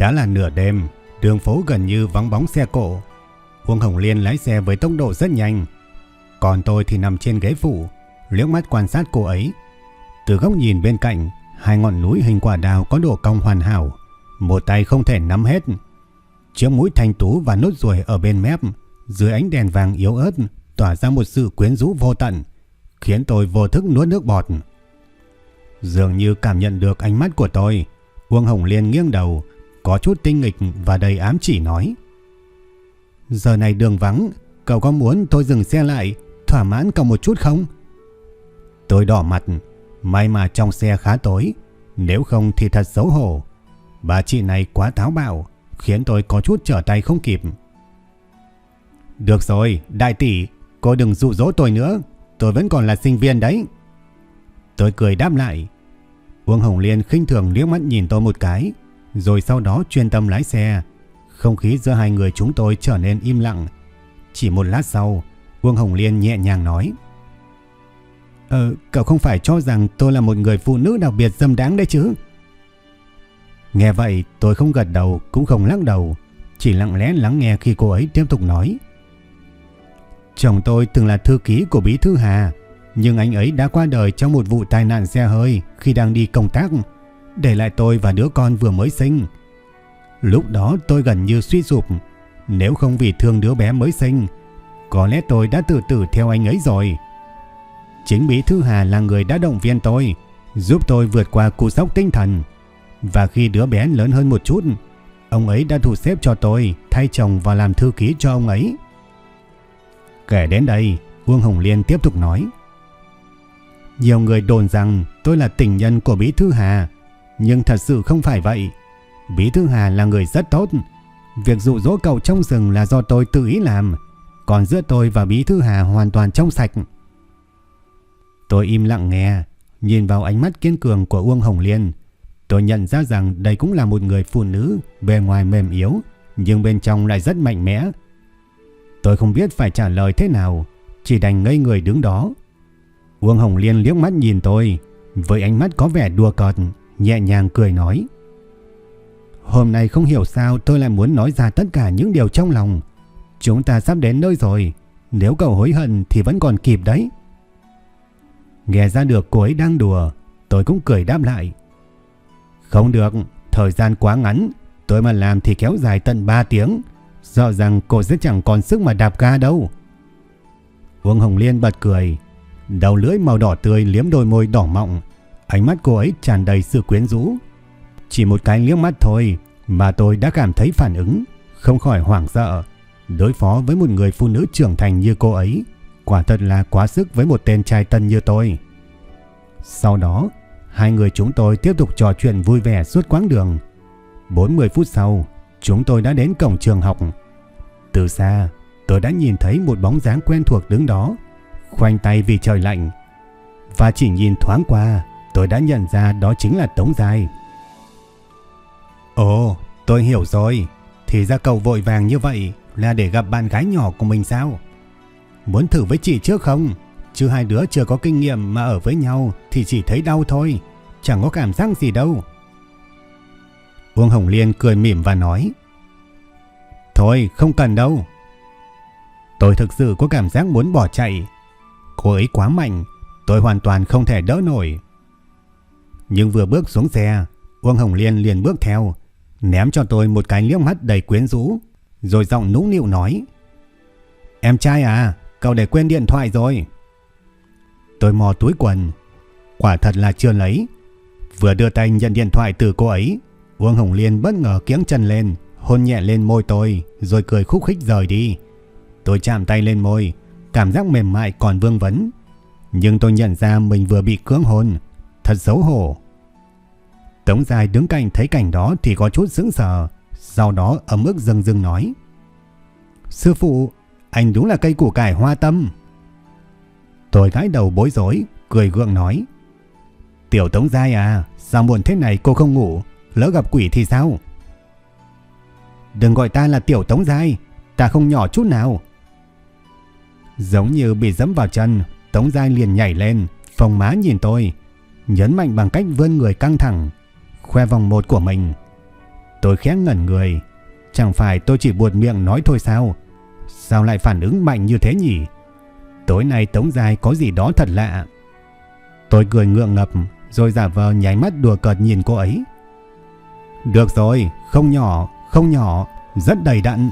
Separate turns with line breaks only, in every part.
Đã là nửa đêm, đường phố gần như vắng bóng xe cộ. Uông Hồng Liên lái xe với tốc độ rất nhanh. Còn tôi thì nằm trên ghế phụ, liếc mắt quan sát cô ấy. Từ góc nhìn bên cạnh, hai ngọn núi hình quả đào có độ cong hoàn hảo, một tay không thể nắm hết. Chiếc mũi thanh tú và nốt ruồi ở bên mép, dưới ánh đèn vàng yếu ớt, tỏa ra một sự quyến rũ vô tận, khiến tôi vô thức nuốt nước bọt. Dường như cảm nhận được ánh mắt của tôi, Uông Hồng Liên nghiêng đầu, có chút tinh nghịch và đầy ám chỉ nói. Giờ này đường vắng, cậu có muốn tôi dừng xe lại, thỏa mãn cậu một chút không? Tôi đỏ mặt, may mà trong xe khá tối, nếu không thì thật xấu hổ. Bà chị này quá táo bạo, khiến tôi có chút trở tay không kịp. Được rồi, đại tỷ, cô đừng dụ dỗ tôi nữa, tôi vẫn còn là sinh viên đấy. Tôi cười đáp lại. Uông Hồng Liên khinh thường liếc mắt nhìn tôi một cái, rồi sau đó chuyên tâm lái xe. Không khí giữa hai người chúng tôi trở nên im lặng. Chỉ một lát sau, Vương Hồng Liên nhẹ nhàng nói. Ờ, cậu không phải cho rằng tôi là một người phụ nữ đặc biệt dâm đáng đấy chứ? Nghe vậy, tôi không gật đầu, cũng không lắc đầu, chỉ lặng lẽ lắng nghe khi cô ấy tiếp tục nói. Chồng tôi từng là thư ký của Bí Thư Hà, nhưng anh ấy đã qua đời trong một vụ tai nạn xe hơi khi đang đi công tác để lại tôi và đứa con vừa mới sinh. Lúc đó tôi gần như suy sụp, nếu không vì thương đứa bé mới sinh, có lẽ tôi đã tự tử theo anh ấy rồi. Chính Bí Thư Hà là người đã động viên tôi, giúp tôi vượt qua cú sốc tinh thần. Và khi đứa bé lớn hơn một chút, ông ấy đã thu xếp cho tôi thay chồng và làm thư ký cho ông ấy. Kể đến đây, Uông Hồng Liên tiếp tục nói. Nhiều người đồn rằng tôi là tình nhân của Bí Thư Hà, nhưng thật sự không phải vậy. Bí thư Hà là người rất tốt. Việc dụ dỗ cậu trong rừng là do tôi tự ý làm. Còn giữa tôi và Bí thư Hà hoàn toàn trong sạch. Tôi im lặng nghe, nhìn vào ánh mắt kiên cường của Uông Hồng Liên. Tôi nhận ra rằng đây cũng là một người phụ nữ bề ngoài mềm yếu, nhưng bên trong lại rất mạnh mẽ. Tôi không biết phải trả lời thế nào, chỉ đành ngây người đứng đó. Uông Hồng Liên liếc mắt nhìn tôi, với ánh mắt có vẻ đùa cợt, nhẹ nhàng cười nói. Hôm nay không hiểu sao tôi lại muốn nói ra tất cả những điều trong lòng. Chúng ta sắp đến nơi rồi, nếu cậu hối hận thì vẫn còn kịp đấy. Nghe ra được cô ấy đang đùa, tôi cũng cười đáp lại. Không được, thời gian quá ngắn, tôi mà làm thì kéo dài tận 3 tiếng, sợ rằng cô sẽ chẳng còn sức mà đạp ga đâu. Uông Hồng Liên bật cười, đầu lưỡi màu đỏ tươi liếm đôi môi đỏ mọng, Ánh mắt cô ấy tràn đầy sự quyến rũ. Chỉ một cái liếc mắt thôi mà tôi đã cảm thấy phản ứng, không khỏi hoảng sợ. Đối phó với một người phụ nữ trưởng thành như cô ấy, quả thật là quá sức với một tên trai tân như tôi. Sau đó, hai người chúng tôi tiếp tục trò chuyện vui vẻ suốt quãng đường. 40 phút sau, chúng tôi đã đến cổng trường học. Từ xa, tôi đã nhìn thấy một bóng dáng quen thuộc đứng đó, khoanh tay vì trời lạnh. Và chỉ nhìn thoáng qua, tôi đã nhận ra đó chính là Tống Giai. Ồ, tôi hiểu rồi. Thì ra cậu vội vàng như vậy là để gặp bạn gái nhỏ của mình sao? Muốn thử với chị trước không? Chứ hai đứa chưa có kinh nghiệm mà ở với nhau thì chỉ thấy đau thôi. Chẳng có cảm giác gì đâu. Uông Hồng Liên cười mỉm và nói. Thôi, không cần đâu. Tôi thực sự có cảm giác muốn bỏ chạy. Cô ấy quá mạnh, tôi hoàn toàn không thể đỡ nổi. Nhưng vừa bước xuống xe, Uông Hồng Liên liền bước theo, ném cho tôi một cái liếc mắt đầy quyến rũ, rồi giọng nũng nịu nói. Em trai à, cậu để quên điện thoại rồi. Tôi mò túi quần, quả thật là chưa lấy. Vừa đưa tay nhận điện thoại từ cô ấy, Uông Hồng Liên bất ngờ kiếng chân lên, hôn nhẹ lên môi tôi, rồi cười khúc khích rời đi. Tôi chạm tay lên môi, cảm giác mềm mại còn vương vấn. Nhưng tôi nhận ra mình vừa bị cưỡng hôn, thật xấu hổ. Tống dài đứng cạnh thấy cảnh đó thì có chút sững sờ, sau đó ấm ức dưng dưng nói. Sư phụ, anh đúng là cây củ cải hoa tâm. Tôi gãi đầu bối rối, cười gượng nói. Tiểu Tống Giai à, sao muộn thế này cô không ngủ, lỡ gặp quỷ thì sao? Đừng gọi ta là Tiểu Tống Giai, ta không nhỏ chút nào. Giống như bị dẫm vào chân, Tống Giai liền nhảy lên, phòng má nhìn tôi, nhấn mạnh bằng cách vươn người căng thẳng, khoe vòng một của mình. Tôi khẽ ngẩn người, chẳng phải tôi chỉ buột miệng nói thôi sao? Sao lại phản ứng mạnh như thế nhỉ? Tối nay Tống Giai có gì đó thật lạ. Tôi cười ngượng ngập, rồi giả vờ nháy mắt đùa cợt nhìn cô ấy. Được rồi, không nhỏ, không nhỏ, rất đầy đặn.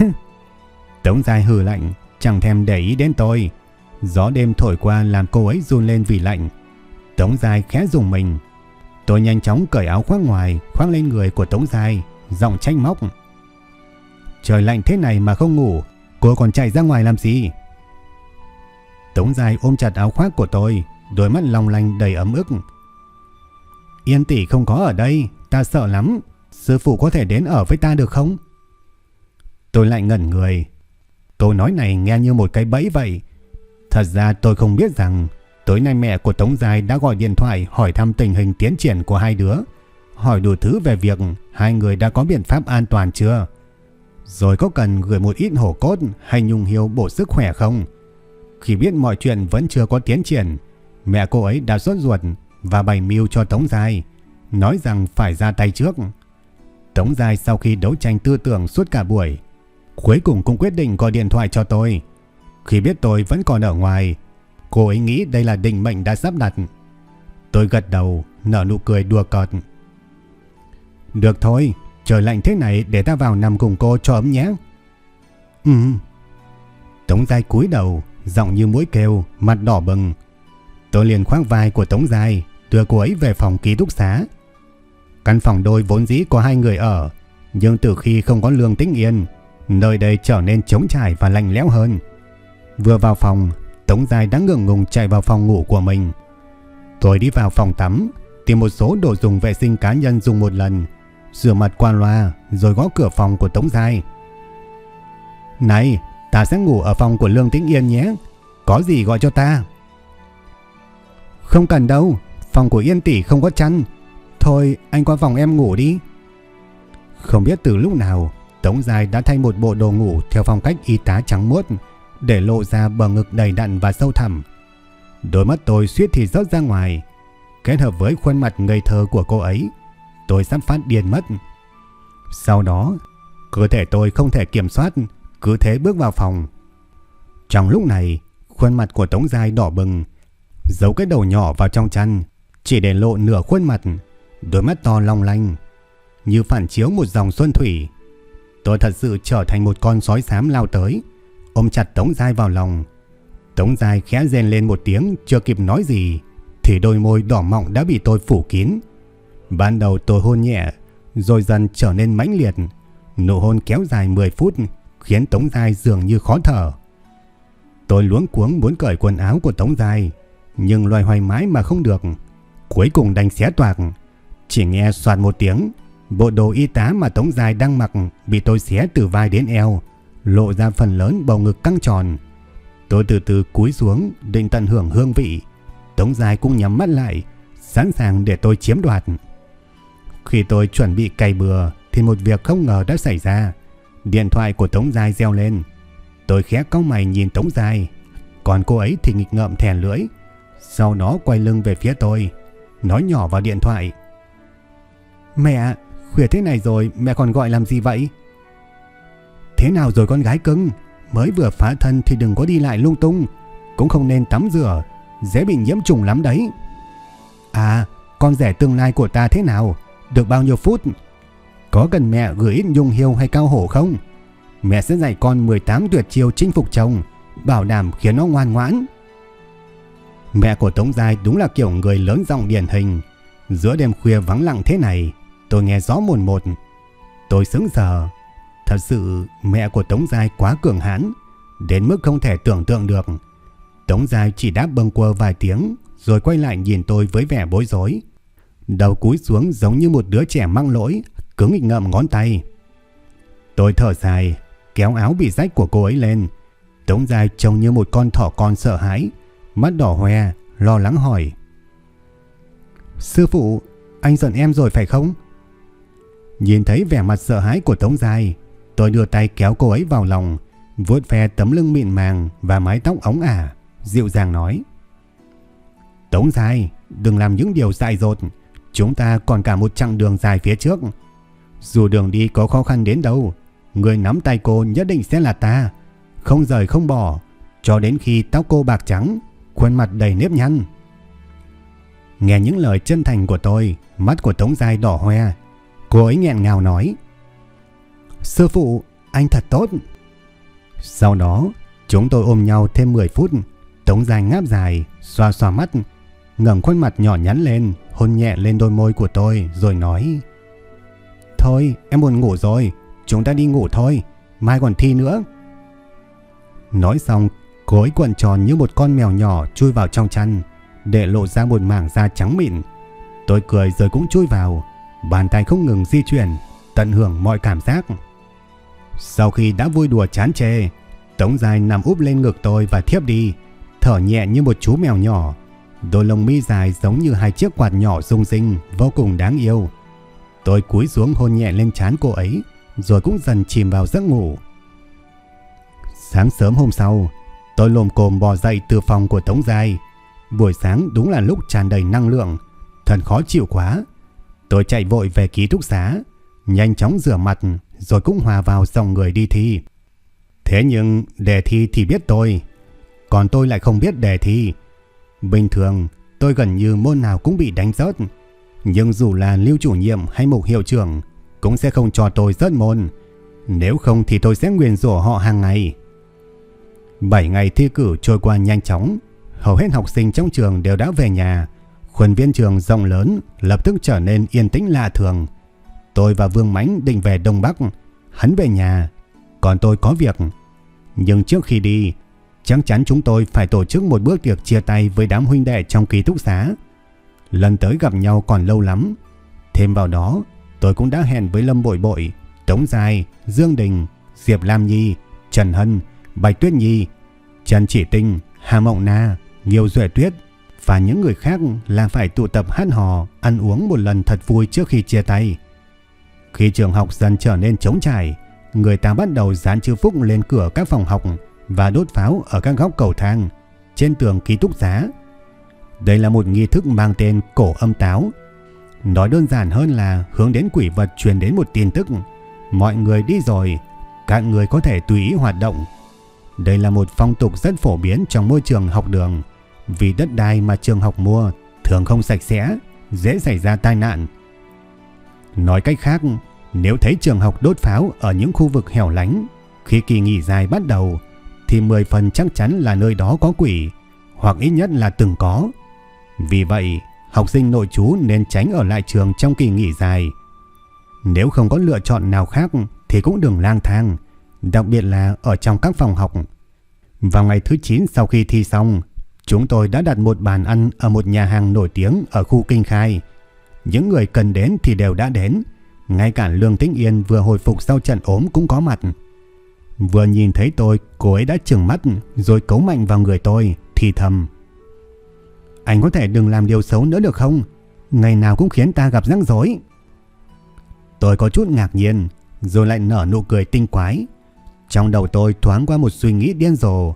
Tống dài hừ lạnh, chẳng thèm để ý đến tôi. Gió đêm thổi qua làm cô ấy run lên vì lạnh. Tống dài khẽ dùng mình. Tôi nhanh chóng cởi áo khoác ngoài, khoác lên người của Tống dài, giọng tranh móc. Trời lạnh thế này mà không ngủ, cô còn chạy ra ngoài làm gì? Tống dài ôm chặt áo khoác của tôi, đôi mắt long lanh đầy ấm ức. Yên tỷ không có ở đây, ta sợ lắm. Sư phụ có thể đến ở với ta được không? Tôi lại ngẩn người. Tôi nói này nghe như một cái bẫy vậy. Thật ra tôi không biết rằng tối nay mẹ của Tống Giai đã gọi điện thoại hỏi thăm tình hình tiến triển của hai đứa. Hỏi đủ thứ về việc hai người đã có biện pháp an toàn chưa? Rồi có cần gửi một ít hổ cốt hay nhung hiếu bổ sức khỏe không? Khi biết mọi chuyện vẫn chưa có tiến triển, mẹ cô ấy đã sốt ruột và bày mưu cho Tống Giai, nói rằng phải ra tay trước. Tống Giai sau khi đấu tranh tư tưởng suốt cả buổi, cuối cùng cũng quyết định gọi điện thoại cho tôi. Khi biết tôi vẫn còn ở ngoài, cô ấy nghĩ đây là định mệnh đã sắp đặt. Tôi gật đầu, nở nụ cười đùa cợt. Được thôi, trời lạnh thế này để ta vào nằm cùng cô cho ấm nhé. Ừ. Tống Giai cúi đầu, giọng như mũi kêu, mặt đỏ bừng. Tôi liền khoác vai của Tống Giai, đưa cô ấy về phòng ký túc xá. Căn phòng đôi vốn dĩ có hai người ở, nhưng từ khi không có lương tĩnh yên, nơi đây trở nên trống trải và lạnh lẽo hơn. Vừa vào phòng, Tống Giai đã ngượng ngùng chạy vào phòng ngủ của mình. Tôi đi vào phòng tắm, tìm một số đồ dùng vệ sinh cá nhân dùng một lần, rửa mặt qua loa rồi gõ cửa phòng của Tống Giai. Này, ta sẽ ngủ ở phòng của Lương Tĩnh Yên nhé. Có gì gọi cho ta. Không cần đâu, phòng của Yên Tỷ không có chăn. Thôi anh qua phòng em ngủ đi. Không biết từ lúc nào, Tống Giai đã thay một bộ đồ ngủ theo phong cách y tá trắng muốt, để lộ ra bờ ngực đầy đặn và sâu thẳm. Đôi mắt tôi suýt thì rớt ra ngoài, kết hợp với khuôn mặt ngây thơ của cô ấy, tôi sắp phát điên mất. Sau đó, cơ thể tôi không thể kiểm soát, cứ thế bước vào phòng. Trong lúc này, khuôn mặt của Tống Giai đỏ bừng, giấu cái đầu nhỏ vào trong chăn, chỉ để lộ nửa khuôn mặt, đôi mắt to long lanh, như phản chiếu một dòng xuân thủy. Tôi thật sự trở thành một con sói xám lao tới, ôm chặt Tống Giai vào lòng. Tống Giai khẽ rên lên một tiếng chưa kịp nói gì, thì đôi môi đỏ mọng đã bị tôi phủ kín. Ban đầu tôi hôn nhẹ, rồi dần trở nên mãnh liệt. Nụ hôn kéo dài 10 phút, khiến Tống Giai dường như khó thở. Tôi luống cuống muốn cởi quần áo của Tống Giai, nhưng loay hoay mãi mà không được. Cuối cùng đành xé toạc, chỉ nghe soạt một tiếng, bộ đồ y tá mà Tống Giai đang mặc bị tôi xé từ vai đến eo, lộ ra phần lớn bầu ngực căng tròn. Tôi từ từ cúi xuống định tận hưởng hương vị. Tống Giai cũng nhắm mắt lại, sẵn sàng để tôi chiếm đoạt. Khi tôi chuẩn bị cày bừa thì một việc không ngờ đã xảy ra. Điện thoại của Tống Giai reo lên. Tôi khẽ cau mày nhìn Tống Giai, còn cô ấy thì nghịch ngợm thèn lưỡi. Sau đó quay lưng về phía tôi, nói nhỏ vào điện thoại. Mẹ, khuya thế này rồi mẹ còn gọi làm gì vậy? Thế nào rồi con gái cưng? Mới vừa phá thân thì đừng có đi lại lung tung, cũng không nên tắm rửa, dễ bị nhiễm trùng lắm đấy. À, con rẻ tương lai của ta thế nào? Được bao nhiêu phút? Có cần mẹ gửi ít nhung hiêu hay cao hổ không? Mẹ sẽ dạy con 18 tuyệt chiêu chinh phục chồng, bảo đảm khiến nó ngoan ngoãn. Mẹ của Tống Giai đúng là kiểu người lớn giọng điển hình. Giữa đêm khuya vắng lặng thế này, tôi nghe gió mồn một. Tôi sững sờ. Thật sự mẹ của Tống Giai quá cường hãn, đến mức không thể tưởng tượng được. Tống Giai chỉ đáp bâng quơ vài tiếng, rồi quay lại nhìn tôi với vẻ bối rối. Đầu cúi xuống giống như một đứa trẻ mang lỗi, cứng nghịch ngậm ngón tay. Tôi thở dài, kéo áo bị rách của cô ấy lên. Tống Giai trông như một con thỏ con sợ hãi, mắt đỏ hoe, lo lắng hỏi. Sư phụ, anh giận em rồi phải không? Nhìn thấy vẻ mặt sợ hãi của Tống Giai, tôi đưa tay kéo cô ấy vào lòng, vuốt ve tấm lưng mịn màng và mái tóc óng ả, dịu dàng nói. Tống dài đừng làm những điều dại dột, chúng ta còn cả một chặng đường dài phía trước. Dù đường đi có khó khăn đến đâu, người nắm tay cô nhất định sẽ là ta, không rời không bỏ, cho đến khi tóc cô bạc trắng, khuôn mặt đầy nếp nhăn. Nghe những lời chân thành của tôi, mắt của Tống Giai đỏ hoe. Cô ấy nghẹn ngào nói. Sư phụ, anh thật tốt. Sau đó, chúng tôi ôm nhau thêm 10 phút. Tống Giang ngáp dài, xoa xoa mắt, ngẩng khuôn mặt nhỏ nhắn lên, hôn nhẹ lên đôi môi của tôi rồi nói. Thôi, em buồn ngủ rồi, chúng ta đi ngủ thôi, mai còn thi nữa. Nói xong, cối quần tròn như một con mèo nhỏ chui vào trong chăn để lộ ra một mảng da trắng mịn. Tôi cười rồi cũng chui vào, bàn tay không ngừng di chuyển, tận hưởng mọi cảm giác. Sau khi đã vui đùa chán chê, Tống Dài nằm úp lên ngực tôi và thiếp đi, thở nhẹ như một chú mèo nhỏ. Đôi lông mi dài giống như hai chiếc quạt nhỏ rung rinh, vô cùng đáng yêu. Tôi cúi xuống hôn nhẹ lên trán cô ấy, rồi cũng dần chìm vào giấc ngủ. Sáng sớm hôm sau, tôi lồm cồm bò dậy từ phòng của Tống Giai, Buổi sáng đúng là lúc tràn đầy năng lượng, thật khó chịu quá. Tôi chạy vội về ký túc xá, nhanh chóng rửa mặt rồi cũng hòa vào dòng người đi thi. Thế nhưng đề thi thì biết tôi, còn tôi lại không biết đề thi. Bình thường tôi gần như môn nào cũng bị đánh rớt, nhưng dù là lưu chủ nhiệm hay mục hiệu trưởng cũng sẽ không cho tôi rớt môn. Nếu không thì tôi sẽ nguyền rủa họ hàng ngày. 7 ngày thi cử trôi qua nhanh chóng, hầu hết học sinh trong trường đều đã về nhà. Khuôn viên trường rộng lớn lập tức trở nên yên tĩnh lạ thường. Tôi và Vương Mãnh định về Đông Bắc, hắn về nhà, còn tôi có việc. Nhưng trước khi đi, chắc chắn chúng tôi phải tổ chức một bữa tiệc chia tay với đám huynh đệ trong ký túc xá. Lần tới gặp nhau còn lâu lắm. Thêm vào đó, tôi cũng đã hẹn với Lâm Bội Bội, Tống Dài, Dương Đình, Diệp Lam Nhi, Trần Hân, Bạch Tuyết Nhi, Trần Chỉ Tinh, Hà Mộng Na, nhiều Duệ Tuyết và những người khác là phải tụ tập hát hò, ăn uống một lần thật vui trước khi chia tay. Khi trường học dần trở nên trống trải, người ta bắt đầu dán chữ phúc lên cửa các phòng học và đốt pháo ở các góc cầu thang, trên tường ký túc xá. Đây là một nghi thức mang tên cổ âm táo. Nói đơn giản hơn là hướng đến quỷ vật truyền đến một tin tức. Mọi người đi rồi, các người có thể tùy ý hoạt động. Đây là một phong tục rất phổ biến trong môi trường học đường vì đất đai mà trường học mua thường không sạch sẽ, dễ xảy ra tai nạn. Nói cách khác, nếu thấy trường học đốt pháo ở những khu vực hẻo lánh, khi kỳ nghỉ dài bắt đầu, thì 10 phần chắc chắn là nơi đó có quỷ, hoặc ít nhất là từng có. Vì vậy, học sinh nội trú nên tránh ở lại trường trong kỳ nghỉ dài. Nếu không có lựa chọn nào khác thì cũng đừng lang thang, đặc biệt là ở trong các phòng học. Vào ngày thứ 9 sau khi thi xong, Chúng tôi đã đặt một bàn ăn ở một nhà hàng nổi tiếng ở khu Kinh Khai. Những người cần đến thì đều đã đến. Ngay cả Lương Tĩnh Yên vừa hồi phục sau trận ốm cũng có mặt. Vừa nhìn thấy tôi, cô ấy đã trừng mắt rồi cấu mạnh vào người tôi, thì thầm. Anh có thể đừng làm điều xấu nữa được không? Ngày nào cũng khiến ta gặp rắc rối. Tôi có chút ngạc nhiên, rồi lại nở nụ cười tinh quái. Trong đầu tôi thoáng qua một suy nghĩ điên rồ.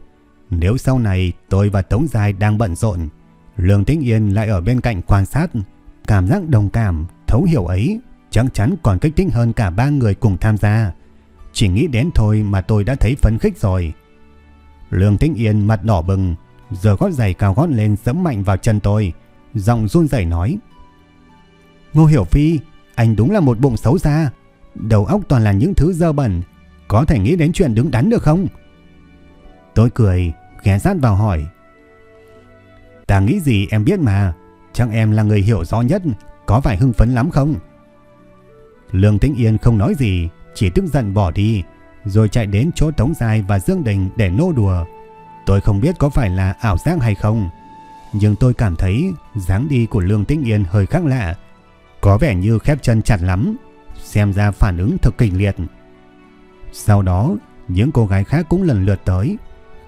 Nếu sau này tôi và Tống Giai đang bận rộn, Lương Tĩnh Yên lại ở bên cạnh quan sát, cảm giác đồng cảm, thấu hiểu ấy chắc chắn còn kích thích hơn cả ba người cùng tham gia. Chỉ nghĩ đến thôi mà tôi đã thấy phấn khích rồi. Lương Tĩnh Yên mặt đỏ bừng, giờ gót giày cao gót lên dẫm mạnh vào chân tôi, giọng run rẩy nói: "Ngô Hiểu Phi, anh đúng là một bụng xấu xa, đầu óc toàn là những thứ dơ bẩn, có thể nghĩ đến chuyện đứng đắn được không?" Tôi cười, ghé sát vào hỏi. Ta nghĩ gì em biết mà, chắc em là người hiểu rõ nhất, có phải hưng phấn lắm không? Lương Tĩnh Yên không nói gì, chỉ tức giận bỏ đi, rồi chạy đến chỗ Tống Giai và Dương Đình để nô đùa. Tôi không biết có phải là ảo giác hay không, nhưng tôi cảm thấy dáng đi của Lương Tĩnh Yên hơi khác lạ, có vẻ như khép chân chặt lắm, xem ra phản ứng thật kịch liệt. Sau đó, những cô gái khác cũng lần lượt tới,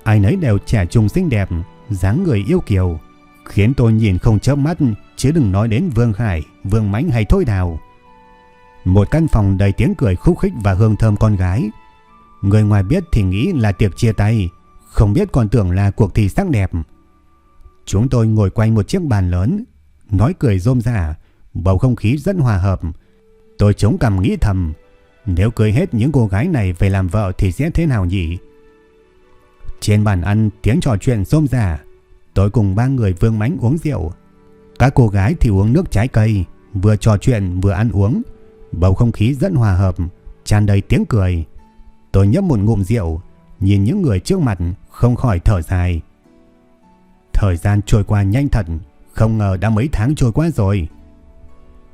ai nấy đều trẻ trung xinh đẹp, dáng người yêu kiều, khiến tôi nhìn không chớp mắt, chứ đừng nói đến Vương Hải, Vương Mãnh hay Thôi Đào. Một căn phòng đầy tiếng cười khúc khích và hương thơm con gái. Người ngoài biết thì nghĩ là tiệc chia tay, không biết còn tưởng là cuộc thi sắc đẹp. Chúng tôi ngồi quanh một chiếc bàn lớn, nói cười rôm rả, bầu không khí rất hòa hợp. Tôi chống cằm nghĩ thầm, nếu cưới hết những cô gái này về làm vợ thì sẽ thế nào nhỉ? Trên bàn ăn tiếng trò chuyện rôm rả, tôi cùng ba người vương mánh uống rượu. Các cô gái thì uống nước trái cây, vừa trò chuyện vừa ăn uống. Bầu không khí rất hòa hợp, tràn đầy tiếng cười. Tôi nhấp một ngụm rượu, nhìn những người trước mặt không khỏi thở dài. Thời gian trôi qua nhanh thật, không ngờ đã mấy tháng trôi qua rồi.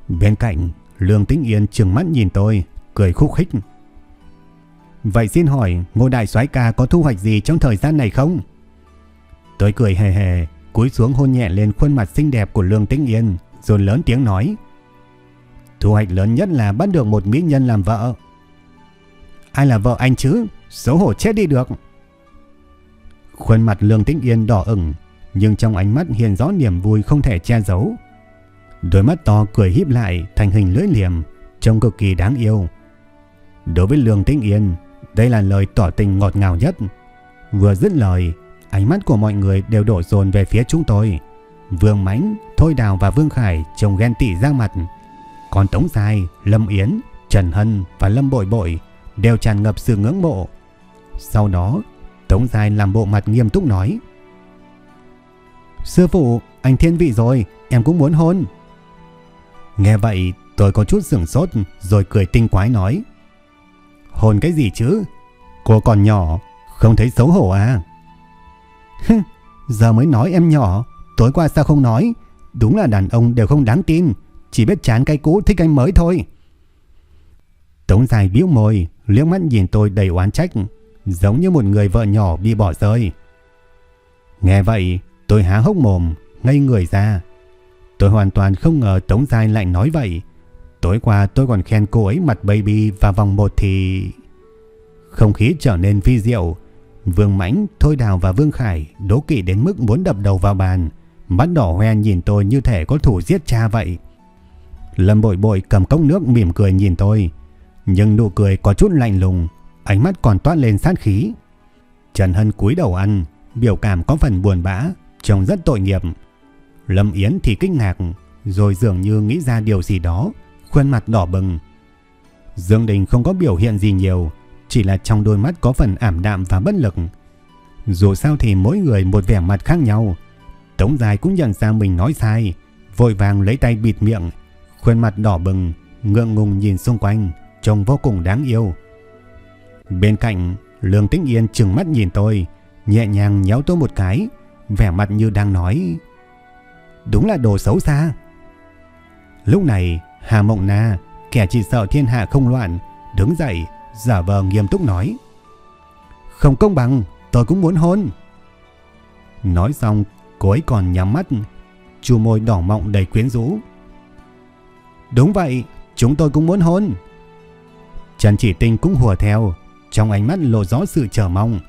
Bên cạnh, Lương Tĩnh Yên trừng mắt nhìn tôi, cười khúc khích. Vậy xin hỏi, ngô đại soái ca có thu hoạch gì trong thời gian này không? Tôi cười hề hề, cúi xuống hôn nhẹ lên khuôn mặt xinh đẹp của Lương Tĩnh Yên, rồi lớn tiếng nói. Thu hoạch lớn nhất là bắt được một mỹ nhân làm vợ. Ai là vợ anh chứ? Xấu hổ chết đi được. Khuôn mặt Lương Tĩnh Yên đỏ ửng, nhưng trong ánh mắt hiện rõ niềm vui không thể che giấu. Đôi mắt to cười híp lại thành hình lưỡi liềm, trông cực kỳ đáng yêu. Đối với Lương Tĩnh Yên, đây là lời tỏ tình ngọt ngào nhất. Vừa dứt lời, ánh mắt của mọi người đều đổ dồn về phía chúng tôi. Vương Mãnh, Thôi Đào và Vương Khải trông ghen tị ra mặt. Còn Tống Giai, Lâm Yến, Trần Hân và Lâm Bội Bội đều tràn ngập sự ngưỡng mộ. Sau đó, Tống Giai làm bộ mặt nghiêm túc nói. Sư phụ, anh thiên vị rồi, em cũng muốn hôn. Nghe vậy, tôi có chút sửng sốt rồi cười tinh quái nói. Hôn cái gì chứ? Cô còn nhỏ, không thấy xấu hổ à? Giờ mới nói em nhỏ, tối qua sao không nói? Đúng là đàn ông đều không đáng tin, chỉ biết chán cái cũ thích cái mới thôi. Tống dài biếu môi, liếc mắt nhìn tôi đầy oán trách, giống như một người vợ nhỏ bị bỏ rơi. Nghe vậy, tôi há hốc mồm, ngây người ra. Tôi hoàn toàn không ngờ Tống Giai lại nói vậy. Tối qua tôi còn khen cô ấy mặt baby và vòng một thì... Không khí trở nên vi diệu. Vương Mãnh, Thôi Đào và Vương Khải đố kỵ đến mức muốn đập đầu vào bàn. Mắt đỏ hoe nhìn tôi như thể có thủ giết cha vậy. Lâm bội bội cầm cốc nước mỉm cười nhìn tôi. Nhưng nụ cười có chút lạnh lùng, ánh mắt còn toát lên sát khí. Trần Hân cúi đầu ăn, biểu cảm có phần buồn bã, trông rất tội nghiệp. Lâm Yến thì kinh ngạc, rồi dường như nghĩ ra điều gì đó, khuôn mặt đỏ bừng. Dương Đình không có biểu hiện gì nhiều, chỉ là trong đôi mắt có phần ảm đạm và bất lực. Dù sao thì mỗi người một vẻ mặt khác nhau. Tống Dài cũng nhận ra mình nói sai, vội vàng lấy tay bịt miệng, khuôn mặt đỏ bừng, ngượng ngùng nhìn xung quanh, trông vô cùng đáng yêu. Bên cạnh, Lương Tĩnh Yên trừng mắt nhìn tôi, nhẹ nhàng nhéo tôi một cái, vẻ mặt như đang nói Đúng là đồ xấu xa. Lúc này, Hà Mộng Na, kẻ chỉ sợ thiên hạ không loạn, đứng dậy, giả vờ nghiêm túc nói. Không công bằng, tôi cũng muốn hôn. Nói xong, cô ấy còn nhắm mắt, chu môi đỏ mọng đầy quyến rũ. Đúng vậy, chúng tôi cũng muốn hôn. Trần Chỉ Tinh cũng hùa theo, trong ánh mắt lộ rõ sự chờ mong.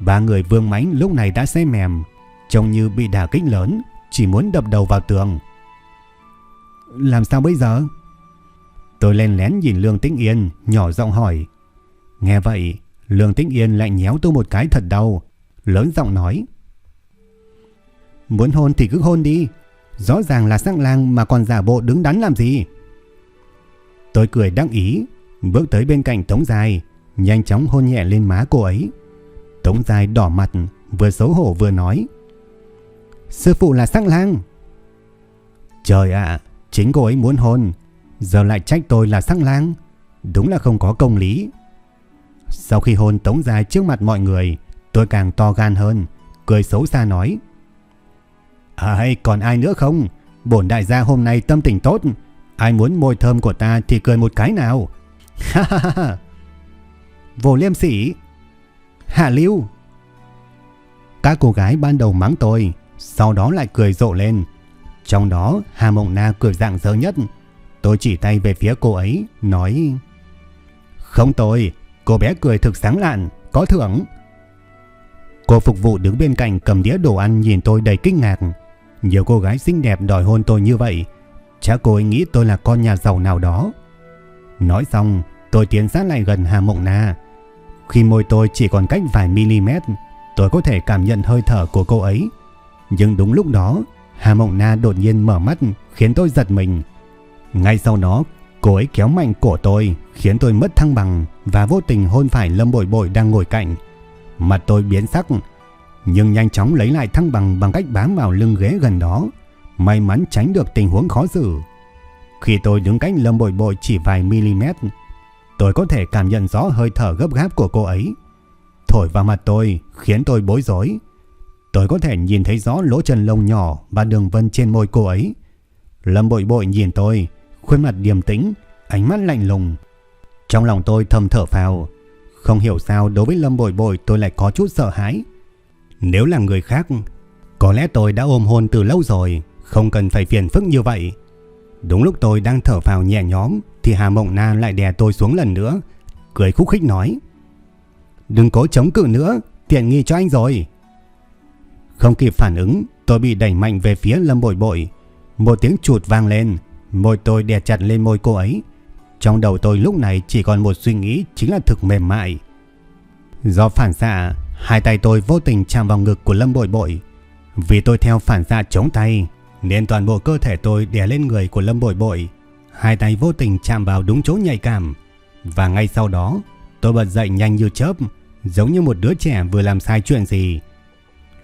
Ba người vương mánh lúc này đã say mềm, trông như bị đả kích lớn, chỉ muốn đập đầu vào tường. Làm sao bây giờ? Tôi len lén nhìn Lương Tĩnh Yên, nhỏ giọng hỏi. Nghe vậy, Lương Tĩnh Yên lại nhéo tôi một cái thật đau, lớn giọng nói. Muốn hôn thì cứ hôn đi, rõ ràng là sắc lang mà còn giả bộ đứng đắn làm gì. Tôi cười đắc ý, bước tới bên cạnh Tống Dài, nhanh chóng hôn nhẹ lên má cô ấy. Tống Dài đỏ mặt, vừa xấu hổ vừa nói. Sư phụ là sắc lang. Trời ạ, chính cô ấy muốn hôn, giờ lại trách tôi là sắc lang. Đúng là không có công lý. Sau khi hôn Tống Dài trước mặt mọi người, tôi càng to gan hơn, cười xấu xa nói. À hay còn ai nữa không? bổn đại gia hôm nay tâm tình tốt, ai muốn môi thơm của ta thì cười một cái nào. Ha ha ha ha. Vô liêm sỉ. Hạ lưu. Các cô gái ban đầu mắng tôi, sau đó lại cười rộ lên. Trong đó Hà Mộng Na cười dạng dỡ nhất. Tôi chỉ tay về phía cô ấy, nói Không tôi, cô bé cười thực sáng lạn, có thưởng. Cô phục vụ đứng bên cạnh cầm đĩa đồ ăn nhìn tôi đầy kinh ngạc. Nhiều cô gái xinh đẹp đòi hôn tôi như vậy. Chắc cô ấy nghĩ tôi là con nhà giàu nào đó. Nói xong, tôi tiến sát lại gần Hà Mộng Na. Khi môi tôi chỉ còn cách vài mm, tôi có thể cảm nhận hơi thở của cô ấy. Nhưng đúng lúc đó, Hà Mộng Na đột nhiên mở mắt khiến tôi giật mình. Ngay sau đó, cô ấy kéo mạnh cổ tôi khiến tôi mất thăng bằng và vô tình hôn phải Lâm Bội Bội đang ngồi cạnh. Mặt tôi biến sắc, nhưng nhanh chóng lấy lại thăng bằng bằng cách bám vào lưng ghế gần đó. May mắn tránh được tình huống khó xử. Khi tôi đứng cách Lâm Bội Bội chỉ vài mm, tôi có thể cảm nhận rõ hơi thở gấp gáp của cô ấy. Thổi vào mặt tôi khiến tôi bối rối. Tôi có thể nhìn thấy rõ lỗ chân lông nhỏ và đường vân trên môi cô ấy. Lâm Bội Bội nhìn tôi, khuôn mặt điềm tĩnh, ánh mắt lạnh lùng. Trong lòng tôi thầm thở phào, không hiểu sao đối với Lâm Bội Bội tôi lại có chút sợ hãi. Nếu là người khác, có lẽ tôi đã ôm hôn từ lâu rồi, không cần phải phiền phức như vậy. Đúng lúc tôi đang thở phào nhẹ nhõm thì Hà Mộng Na lại đè tôi xuống lần nữa, cười khúc khích nói: "Đừng cố chống cự nữa, tiện nghi cho anh rồi." Không kịp phản ứng, tôi bị đẩy mạnh về phía Lâm Bội Bội. Một tiếng chụt vang lên, môi tôi đè chặt lên môi cô ấy. Trong đầu tôi lúc này chỉ còn một suy nghĩ chính là thực mềm mại. Do phản xạ, hai tay tôi vô tình chạm vào ngực của Lâm Bội Bội. Vì tôi theo phản xạ chống tay, nên toàn bộ cơ thể tôi đè lên người của Lâm Bội Bội. Hai tay vô tình chạm vào đúng chỗ nhạy cảm. Và ngay sau đó, tôi bật dậy nhanh như chớp, giống như một đứa trẻ vừa làm sai chuyện gì.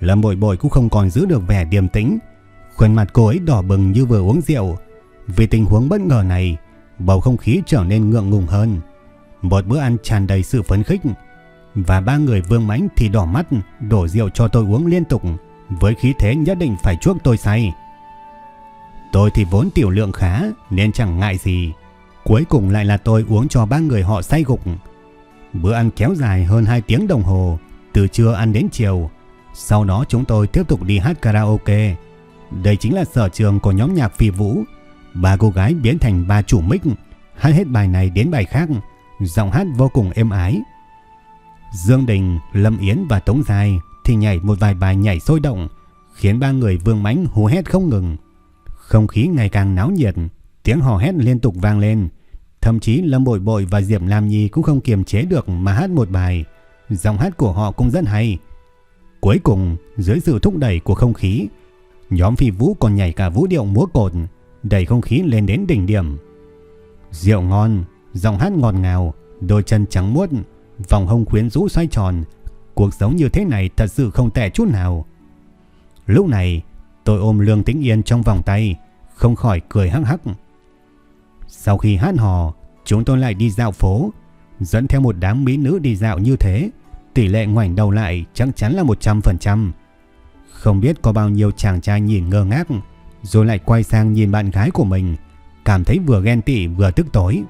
Lâm Bội Bội cũng không còn giữ được vẻ điềm tĩnh, khuôn mặt cô ấy đỏ bừng như vừa uống rượu. Vì tình huống bất ngờ này, bầu không khí trở nên ngượng ngùng hơn. Một bữa ăn tràn đầy sự phấn khích và ba người Vương Mãnh thì đỏ mắt đổ rượu cho tôi uống liên tục với khí thế nhất định phải chuốc tôi say. Tôi thì vốn tiểu lượng khá nên chẳng ngại gì. Cuối cùng lại là tôi uống cho ba người họ say gục. Bữa ăn kéo dài hơn 2 tiếng đồng hồ, từ trưa ăn đến chiều. Sau đó chúng tôi tiếp tục đi hát karaoke. Đây chính là sở trường của nhóm nhạc phi vũ. Ba cô gái biến thành ba chủ mic, hát hết bài này đến bài khác, giọng hát vô cùng êm ái. Dương Đình, Lâm Yến và Tống Giai thì nhảy một vài bài nhảy sôi động, khiến ba người vương mãnh hú hét không ngừng. Không khí ngày càng náo nhiệt, tiếng hò hét liên tục vang lên. Thậm chí Lâm Bội Bội và Diệp Lam Nhi cũng không kiềm chế được mà hát một bài. Giọng hát của họ cũng rất hay. Cuối cùng, dưới sự thúc đẩy của không khí, nhóm phi vũ còn nhảy cả vũ điệu múa cột, đẩy không khí lên đến đỉnh điểm. Rượu ngon, giọng hát ngọt ngào, đôi chân trắng muốt, vòng hông quyến rũ xoay tròn. Cuộc sống như thế này thật sự không tệ chút nào. Lúc này, tôi ôm Lương Tĩnh Yên trong vòng tay, không khỏi cười hắc hắc. Sau khi hát hò, chúng tôi lại đi dạo phố, dẫn theo một đám mỹ nữ đi dạo như thế, tỷ lệ ngoảnh đầu lại chắc chắn là 100%. Không biết có bao nhiêu chàng trai nhìn ngơ ngác, rồi lại quay sang nhìn bạn gái của mình, cảm thấy vừa ghen tị vừa tức tối.